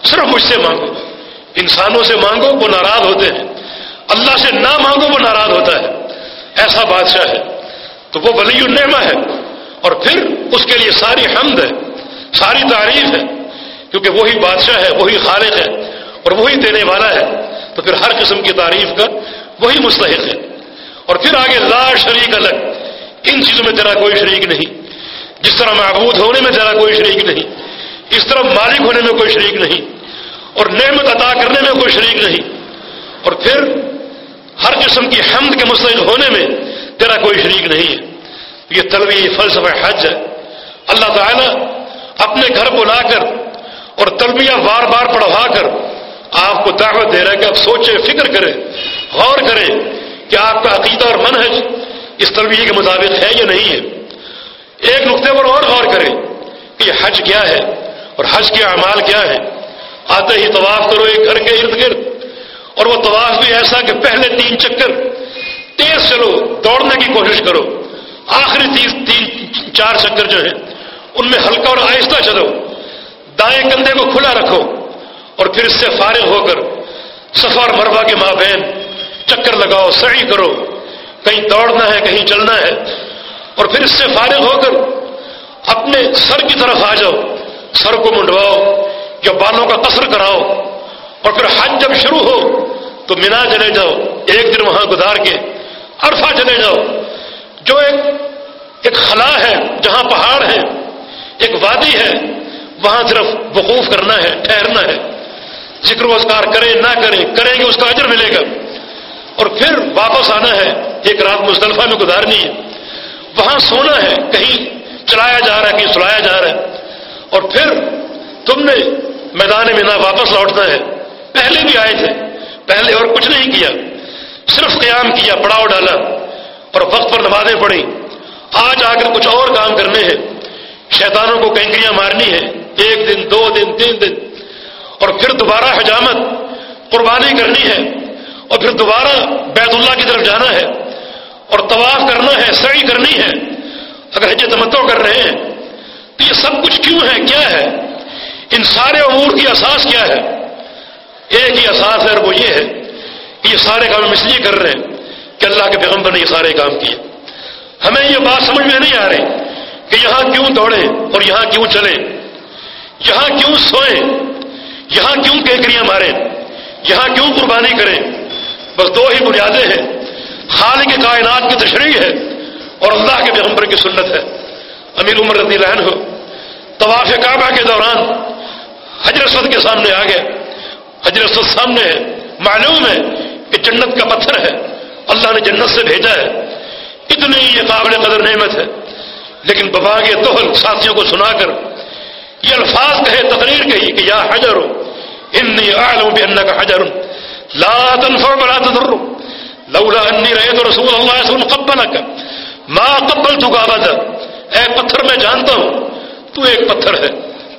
صرف مجھ سے مانگو۔ انسانوں سے مانگو، وہ ناراض ہوتے ہیں۔ اللہ سے نہ مانگو، وہ ناراض ہوتا ہے۔ ایسا بادشاہ ہے۔ تو وہ ولی النعمہ ہے۔ اور پھر اس کے لیے ساری حمد ہے، ساری تعریف ہے۔ کیونکہ وہی بادشاہ ہے، وہی خالق ہے اور وہی دینے والا ہے۔ تو پھر ہر قسم کی تعریف کا وہی مستحق ہے۔ اور پھر آگے لا شریک الگ ان چیزوں میں تیرا کوئی شریک نہیں۔ جس طرح معبود ہونے میں تیرا کوئی شریک نہیں، اس طرح مالک ہونے میں کوئی شریک نہیں، اور نعمت عطا کرنے میں کوئی شریک نہیں۔ اور پھر ہر قسم کی حمد کے مستحق ہونے میں تیرا کوئی شریک نہیں ہے۔ یہ طلبی فلسفہ، حج ہے۔ اللہ تعالیٰ اپنے گھر کو لا کر اور تلبیہ بار بار پڑھوا کر آپ کو دعوت دے رہا ہے کہ آپ سوچے فکر کریں، غور کریں کہ آپ کا عقیدہ اور منحج اس تلبیہ کے مطابق ہے یا نہیں ہے۔ ایک نقطے پر اور غور کریں کہ یہ حج کیا ہے اور حج کے اعمال کیا ہے آتے ہی طواف کرو، ایک گھر کے ارد گرد۔ اور وہ طواف بھی ایسا کہ پہلے تین چکر، تیز چلو، دوڑنے کی کوشش کرو۔ آخری تین تین، چار چکر جو ہیں، ان میں ہلکا اور آہستہ چلو۔ دائیں کندھے کو کھلا رکھو۔ اور پھر اس سے فارغ ہو کر سفر مربع کے ماں بہن چکر لگاؤ، سعی کرو۔ کہیں دوڑنا ہے، کہیں چلنا ہے۔ اور پھر اس سے فارغ ہو کر اپنے سر کی طرف آ جاؤ، سر کو منڈواؤ، یا بالوں کا قصر کراؤ۔ اور پھر حج جب شروع ہو تو مینا چلے جاؤ، ایک دن وہاں گزار کے عرفہ چلے جاؤ۔ جو ایک ایک خلا ہے، جہاں پہاڑ ہے ایک وادی ہے، وہاں صرف وقوف کرنا ہے، ٹھہرنا ہے۔ ذکر و اذکار کریں، نہ کریں کریں گے، اس کا اجر ملے گا۔ اور پھر واپس آنا ہے، ایک رات مصطلفہ میں گزارنی ہے۔ وہاں سونا ہے، کہیں چلایا جا رہا ہے، کہیں سلایا جا رہا ہے۔ اور پھر تم نے میدان میں نہ واپس لوٹنا ہے۔ پہلے بھی آئے تھے، پہلے اور کچھ نہیں کیا۔ صرف قیام کیا، پڑاؤ ڈالا۔ اور وقت پر نمازیں پڑھی آج آ کر کچھ اور کام کرنے ہیں۔ شیطانوں کو کینکریاں مارنی ہے ایک دن، دو دن، تین دن۔ اور پھر دوبارہ حجامت قربانی کرنی ہے اور پھر دوبارہ بیت اللہ کی طرف جانا ہے اور طواف کرنا ہے، سعی کرنی ہے۔ اگر حج تمتو کر رہے ہیں، تو یہ سب کچھ کیوں ہے؟ کیا ہے؟ ان سارے امور کی اساس کیا ہے؟ ایک ہی اساس ہے اور وہ یہ ہے کہ یہ سارے کام ہم اس لیے کر رہے ہیں کہ اللہ کے پیغمبر نے یہ سارے کام کیے۔ ہمیں یہ بات سمجھ میں نہیں آ رہی کہ یہاں کیوں دوڑیں اور یہاں کیوں چلیں، یہاں کیوں سوئیں۔ یہاں کیوں کیکریاں ماریں یہاں کیوں قربانی کریں بس دو ہی بنیادیں ہیں۔ خالق کے کائنات کی تشریح ہے اور اللہ کے پیغمبر کی سنت ہے۔ امیر عمر رضی اللہ عنہ، طواف کعبہ کے دوران حجرت کے سامنے آ گئے حجرت سامنے ہے۔ معلوم ہے کہ جنت کا پتھر ہے۔ اللہ نے جنت سے بھیجا ہے۔ اتنی یہ قابل قدر نعمت ہے۔ لیکن ببا کے دوہل ساتھیوں کو سنا کر یہ الفاظ کہے تقریر کہی کہ یا حجر انی اعلم بانک حجر. لا تنفع ولا تضر. لولا انی رأيت رسول اللہ صلی اللہ علیہ وسلم ما قبلتک ابدا اے پتھر میں جانتا ہوں. تو ایک پتھر ہے.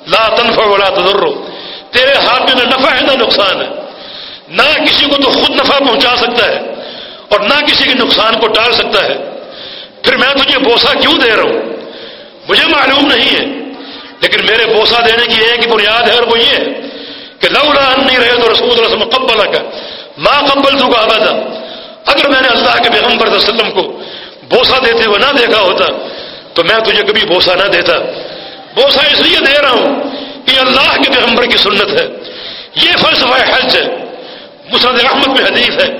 لا تنفع ولا تضر. تیرے ہاتھ میں نہ نفع ہے نہ نقصان ہے. نہ کسی کو تو خود نفع پہنچا سکتا ہے اور نہ کسی کے نقصان کو ٹال سکتا ہے. پھر میں تجھے بوسا کیوں دے رہا ہوں؟ مجھے معلوم نہیں ہے. لیکن میرے بوسا دینے کی ایک بنیاد ہے اور وہ یہ ہے. کہ لولا انی رہے تو رسول اللہ وسلم قبل کا ماں قبل تو کا تھا اگر میں نے اللہ کے پیغمبر صلی اللہ علیہ وسلم کو بوسا دیتے ہوئے نہ دیکھا ہوتا، تو میں تجھے کبھی بوسا نہ دیتا۔ بوسا اس لیے دے رہا ہوں کہ اللہ کے پیغمبر کی سنت ہے۔ یہ فلسفہ حج ہے۔ مسرت احمد میں حدیث ہے۔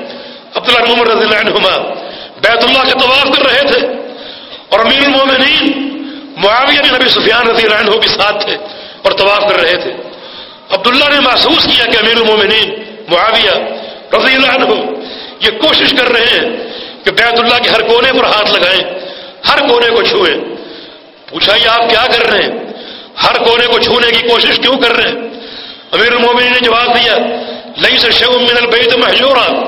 عبداللہ محمد رضی اللہ عنہما بیت اللہ کے طواف کر رہے تھے۔ اور امیر المومنین معاویہ بن نبی سفیان رضی اللہ عنہ کے ساتھ تھے اور طواف کر رہے تھے۔ عبداللہ نے محسوس کیا کہ امیر المومنین معاویہ رضی اللہ عنہ یہ کوشش کر رہے ہیں کہ بیت اللہ کے ہر کونے پر ہاتھ لگائیں، ہر کونے کو چھوئیں۔ پوچھا، یہ آپ کیا کر رہے ہیں؟ ہر کونے کو چھونے کی کوشش کیوں کر رہے ہیں؟ امیر المومنین نے جواب دیا لئی سے شیو من البیت محجورا۔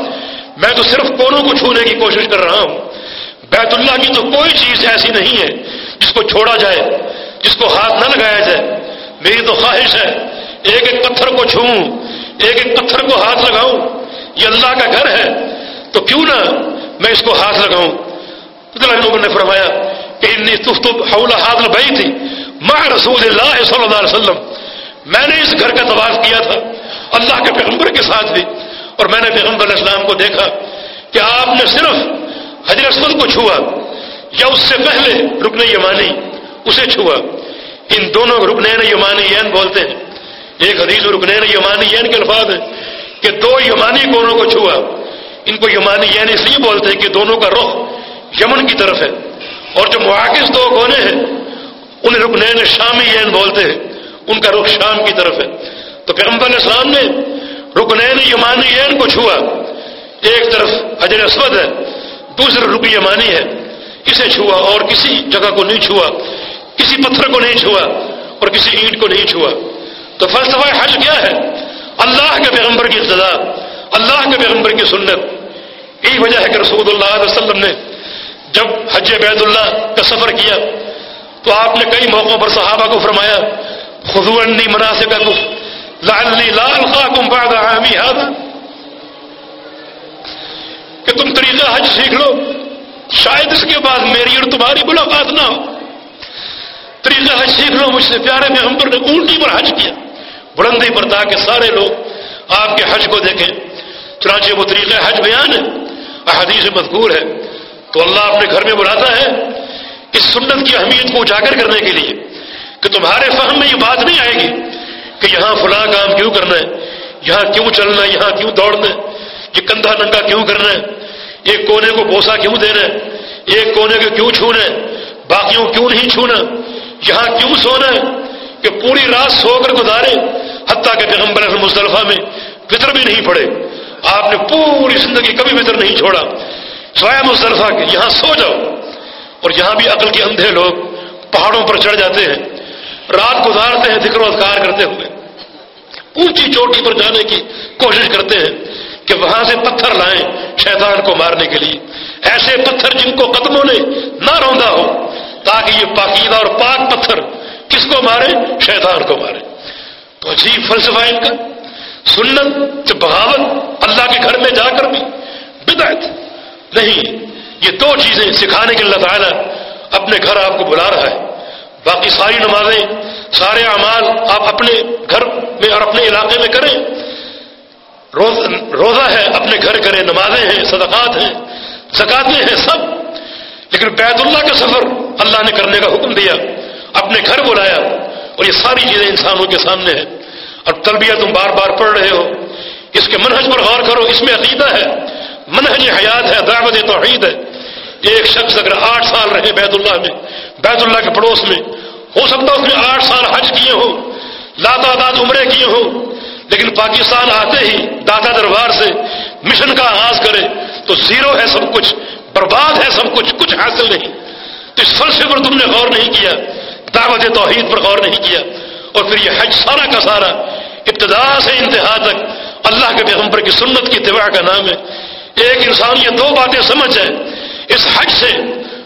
میں تو صرف کونوں کو چھونے کی کوشش کر رہا ہوں۔ بیت اللہ کی تو کوئی چیز ایسی نہیں ہے جس کو چھوڑا جائے، جس کو ہاتھ نہ لگایا جائے۔ میری تو خواہش ہے ایک ایک پتھر کو چھوؤں، ایک ایک پتھر کو ہاتھ لگاؤں، یہ اللہ کا گھر ہے، تو کیوں نہ میں اس کو ہاتھ لگاؤں؟ لوگوں نے فرمایا کہ انی حول ہاتھ لگائی تھی ماں رسول اللہ صلی اللہ علیہ وسلم۔ میں نے اس گھر کا طواف کیا تھا، اللہ کے پیغمبر کے ساتھ بھی، اور میں نے پیغمبر اسلام کو دیکھا کہ آپ نے صرف حجر اسود کو چھوا، یا اس سے پہلے رکن یمانی اسے چھوا۔ ان دونوں رکنین یمانی یمانی بولتے ہیں۔ ایک حدیث رکنین یمانی یین کے الفاظ ہیں کہ دو یمانی کونوں کو چھوا۔ ان کو یمانی یین اس لیے بولتے ہیں کہ دونوں کا رخ یمن کی طرف ہے۔ اور جو مواقع دو کونے ہیں انہیں رکنین شامی یین بولتے ہیں۔ ان کا رخ شام کی طرف ہے۔ تو پیغمبر اسلام نے رکنین یمانی یین کو چھوا۔ ایک طرف حجر اسود ہے دوسرا رکن یمانی ہے۔ اسے چھوا اور کسی جگہ کو نہیں چھوا۔ کسی پتھر کو نہیں چھوا اور کسی اینٹ کو نہیں چھوا۔ تو فلسفہ حج کیا ہے؟ اللہ کے پیغمبر کی ابتدا اللہ کے پیغمبر کی سنت۔ یہی وجہ ہے کہ رسول اللہ علیہ وسلم نے جب حج بیت اللہ کا سفر کیا، تو آپ نے کئی موقعوں پر صحابہ کو فرمایا خدو مناسب بعد عامی هذا کہ تم طریقہ حج سیکھ لو، شاید اس کے بعد میری اور تمہاری ملاقات نہ ہو۔ طریقہ حج سیکھ لو، مجھ سے پیارے میں ہم پر نے اونٹی پر حج کیا۔ بلندی پر تاکہ سارے لوگ آپ کے حج کو دیکھیں۔ چنانچہ وہ طریقہ حج بیان ہے، احادیث مذکور ہے۔ تو اللہ اپنے گھر میں بلاتا ہے اس سنت کی اہمیت کو اجاگر کرنے کے لیے کہ تمہارے فہم میں یہ بات نہیں آئے گی کہ یہاں فلاں کام کیوں کرنا ہے، یہاں کیوں چلنا ہے، یہاں کیوں دوڑنا ہے، یہ کندھا ننگا کیوں کرنا ہے، ایک کونے کو بوسا کیوں دینا ہے، ایک کونے کو کیوں چھونا ہے، باقیوں کیوں نہیں چھونا، یہاں کیوں سونا ہے کہ پوری رات سو کر گزارے حتیٰ کہ پیغمبر مصطلفہ میں فطر بھی نہیں پڑے۔ آپ نے پوری زندگی کبھی فطر نہیں چھوڑا۔ سوائے مصطلفہ کے، یہاں سو جاؤ۔ اور یہاں بھی عقل کے اندھے لوگ پہاڑوں پر چڑھ جاتے ہیں۔ رات گزارتے ہیں ذکر و اذکار کرتے ہوئے۔ اونچی چوٹی پر جانے کی کوشش کرتے ہیں کہ وہاں سے پتھر لائیں شیطان کو مارنے کے لیے۔ ایسے پتھر جن کو قدموں نے نہ روندا ہو، تاکہ یہ پاکیدہ اور پاک پتھر کس کو مارے؟ شیطان کو مارے۔ تو عجیب فلسفہ ان کا۔ سنت بغاوت اللہ کے گھر میں جا کر بھی بدعت نہیں، یہ دو چیزیں سکھانے کے اللہ تعالیٰ اپنے گھر آپ کو بلا رہا ہے۔ باقی ساری نمازیں، سارے اعمال آپ اپنے گھر میں اور اپنے علاقے میں کریں۔ روز، روزہ ہے، اپنے گھر کریں، نمازیں ہیں، صدقات ہیں، زکاتیں ہیں، سب۔ لیکن بیت اللہ کا سفر اللہ نے کرنے کا حکم دیا، اپنے گھر بلایا۔ اور یہ ساری چیزیں انسانوں کے سامنے ہیں۔ اور تربیت تم بار بار پڑھ رہے ہو۔ اس کے منہج پر غور کرو، اس میں عقیدہ ہے۔ منہج حیات ہے، دعوت توحید ہے۔ ایک شخص اگر آٹھ سال رہے بیت اللہ میں بیت اللہ کے پڑوس میں، ہو سکتا اس نے آٹھ سال حج کیے ہوں لاتعداد عمرے کیے ہوں، لیکن پاکستان آتے ہی دادا دربار سے مشن کا آغاز کرے تو زیرو ہے سب کچھ، برباد ہے سب کچھ کچھ حاصل نہیں۔ تو اس فلسفے پر تم نے غور نہیں کیا۔ دعوت توحید پر غور نہیں کیا۔ اور پھر یہ حج سارا کا سارا ابتدا سے انتہا تک اللہ کے پیغمبر کی سنت کی اتباع کا نام ہے۔ ایک انسان یہ دو باتیں سمجھ جائے۔ اس حج سے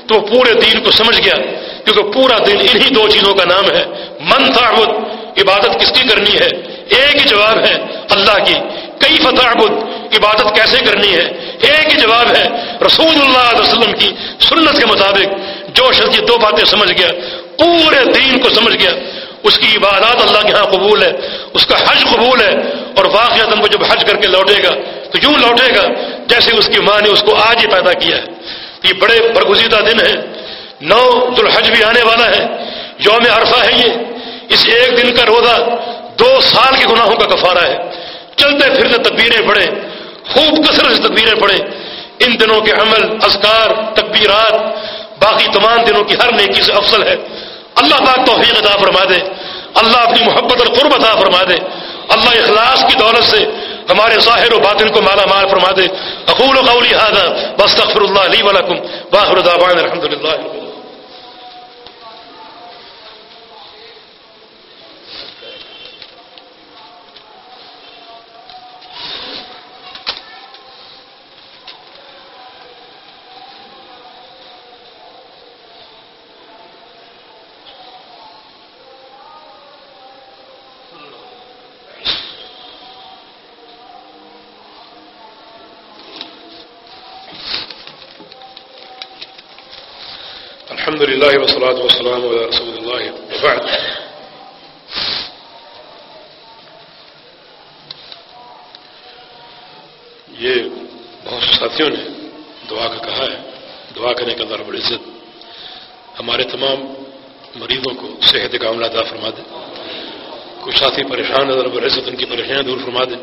تو پورے دین کو سمجھ گیا، کیونکہ پورا دن انہی دو چیزوں کا نام ہے۔ من تعبد، عبادت کس کی کرنی ہے؟ ایک ہی جواب ہے اللہ کی۔ کئی فتح عبادت کیسے کرنی ہے؟ ایک ہی جواب ہے رسول اللہ علیہ وسلم کی سنت کے مطابق۔ جو شخص یہ دو باتیں سمجھ گیا۔ پورے دین کو سمجھ گیا۔ اس کی عبادات اللہ کے ہاں قبول ہے، اس کا حج قبول ہے، اور واقعات وہ جب حج کر کے لوٹے گا، تو یوں لوٹے گا جیسے اس کی ماں نے اس کو آج ہی پیدا کیا ہے۔ یہ بڑے برگزیدہ دن ہے نو الحج بھی آنے والا ہے۔ یوم عرفہ ہے یہ۔ اس ایک دن کا روزہ دو سال کے گناہوں کا کفارہ ہے۔ چلتے پھرتے تدبیریں پڑے خوب کثرت سے تدبیریں پڑے ان دنوں کے عمل، اذکار، تکبیرات، باقی تمام دنوں کی ہر نیکی سے افضل ہے۔ اللہ پاک توفیق عطا فرما دے۔ اللہ اپنی محبت اور قرب عطا فرما دے۔ اللہ اخلاص کی دولت سے ہمارے ظاہر و باطن کو مالا مال فرما دے۔ اقول و قولی هذا واستغفر اللہ لی ولکم واخر دعوانا الحمد لله الحمد لله والصلاة والسلام على رسول الله. وبعد یہ بہت سے ساتھیوں نے دعا کا کہا ہے. دعا کرنے کا اللہ رب العزت ہمارے تمام مریضوں کو صحت کا عملہ عطا فرما دے. کچھ ساتھی پریشان اللہ رب العزت ان کی پریشانیاں دور فرما دے.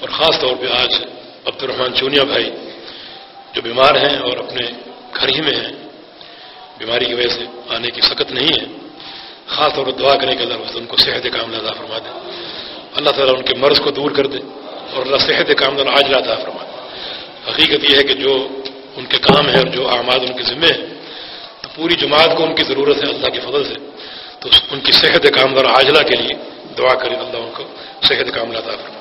اور خاص طور پہ آج عبد الرحمان چونیا بھائی جو بیمار ہیں اور اپنے گھر ہی میں ہیں بیماری کی وجہ سے آنے کی سکت نہیں ہے۔ خاص طور پر دعا کرنے کے اللہ ان کو صحت کا عملہ عطا فرما دے۔ اللہ تعالیٰ ان کے مرض کو دور کر دے اور اللہ صحت کا عملہ آج عطا فرما دے۔ حقیقت یہ ہے کہ جو ان کے کام ہے اور جو اعماد ان کے ذمے ہیں، تو پوری جماعت کو ان کی ضرورت ہے اللہ کے فضل سے۔ تو ان کی صحت کام عاجلہ کے لیے دعا کریں اللہ ان کو صحت کام لاتا فرما۔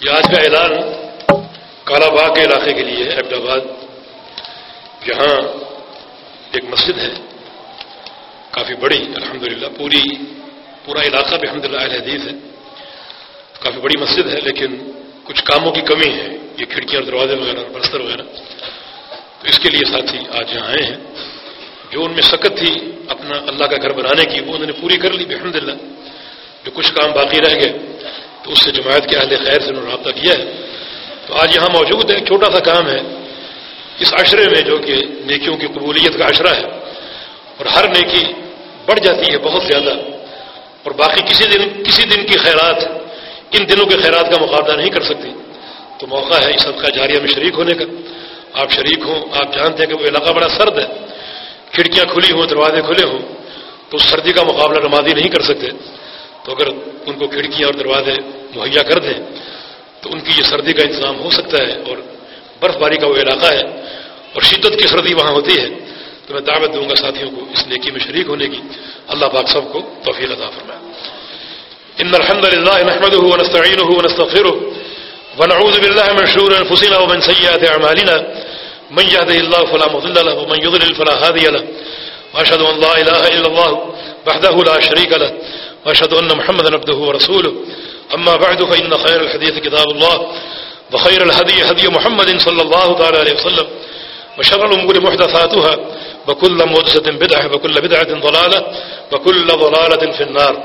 یہ آج کا اعلان کالا باغ کے علاقے کے لیے ہے آباد جہاں ایک مسجد ہے، کافی بڑی، الحمدللہ، پوری، پورا علاقہ بھی الحمد للہ حدیث ہے. کافی بڑی مسجد ہے، لیکن کچھ کاموں کی کمی ہے، یہ کھڑکیاں اور دروازے وغیرہ برستر وغیرہ. تو اس کے لیے ساتھی آج یہاں آئے ہیں. جو ان میں سکت تھی اپنا اللہ کا گھر بنانے کی، وہ انہوں نے پوری کر لی الحمد للہ جو کچھ کام باقی رہ گئے تو اس سے جماعت کے اہل خیر سے انہوں نے رابطہ کیا ہے۔ تو آج یہاں موجود ہے چھوٹا سا کام ہے۔ اس عشرے میں جو کہ نیکیوں کی قبولیت کا عشرہ ہے، اور ہر نیکی بڑھ جاتی ہے بہت زیادہ۔ اور باقی کسی دن کسی دن کی خیرات ان دنوں کے خیرات کا مقابلہ نہیں کر سکتی۔ تو موقع ہے اس کا جاریہ میں شریک ہونے کا۔ آپ شریک ہوں، آپ جانتے ہیں کہ وہ علاقہ بڑا سرد ہے۔ کھڑکیاں کھلی ہوں، دروازے کھلے ہوں، تو سردی کا مقابلہ نمازی نہیں کر سکتے۔ تو اگر ان کو کھڑکیاں اور دروازے مہیا کر دیں، تو ان کی یہ سردی کا انتظام ہو سکتا ہے اور برف باری کا وہ علاقہ ہے اور شدت کی سردی وہاں ہوتی ہے۔ تو میں دعوت دوں گا ساتھیوں کو اس نیکی میں شریک ہونے کی۔ اللہ پاک سب کو توفیق عطا فرمائے۔ ان الحمد لله نحمده ونستعينه ونستغفره ونعوذ بالله من شرور انفسنا ومن سيئات اعمالنا۔ من يهده الله فلا مضل له ومن يضلل فلا هادي له۔ واشهد ان لا اله الا الله وحده لا شريك له۔ وأشهد أن محمدا عبده ورسوله. أما بعد فإن خير الحديث كتاب الله وخير الهدي هدي محمد صلى الله تعالى عليه وسلم وشر الأمور محدثاتها وكل محدثه بدعة وكل بدعة ضلالة وكل ضلالة في النار.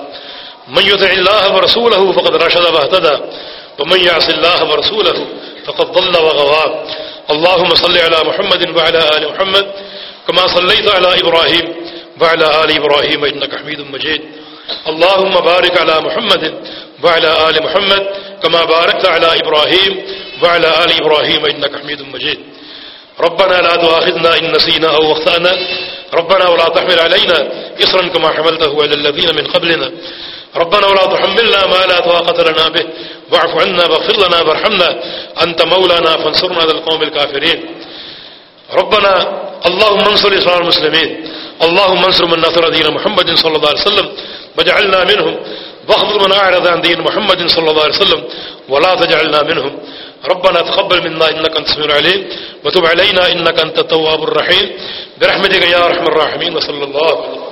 من يطع الله ورسوله فقد رشد واهتدى ومن يعص الله ورسوله فقد ضل وغوى اللهم صل على محمد وعلى آل محمد كما صليت على إبراهيم وعلى آل إبراهيم إنك حميد مجيد. اللهم بارك على محمد وعلى آل محمد كما باركت على إبراهيم وعلى آل إبراهيم إنك حميد مجيد. ربنا لا تؤاخذنا إن نسينا أو واخطأنا ربنا ولا تحمل علينا إصرا كما حملته على الذين من قبلنا. ربنا ولا تحملنا ما لا طاقة لنا به. واعف عنا واغفر لنا وارحمنا. أنت مولانا فانصرنا على القوم الكافرين. ربنا اللهم انصر إسلام المسلمين. اللهم انصر من نصر دين محمد صلى الله عليه وسلم. واجعلنا منهم. واخذ من أعرض عن دين محمد صلى الله عليه وسلم ولا تجعلنا منهم. ربنا تقبل منا إنك أنت سمير عليم وتب علينا إنك أنت التواب الرحيم. برحمتك يا رحم الراحمين. وصلى الله عليه وسلم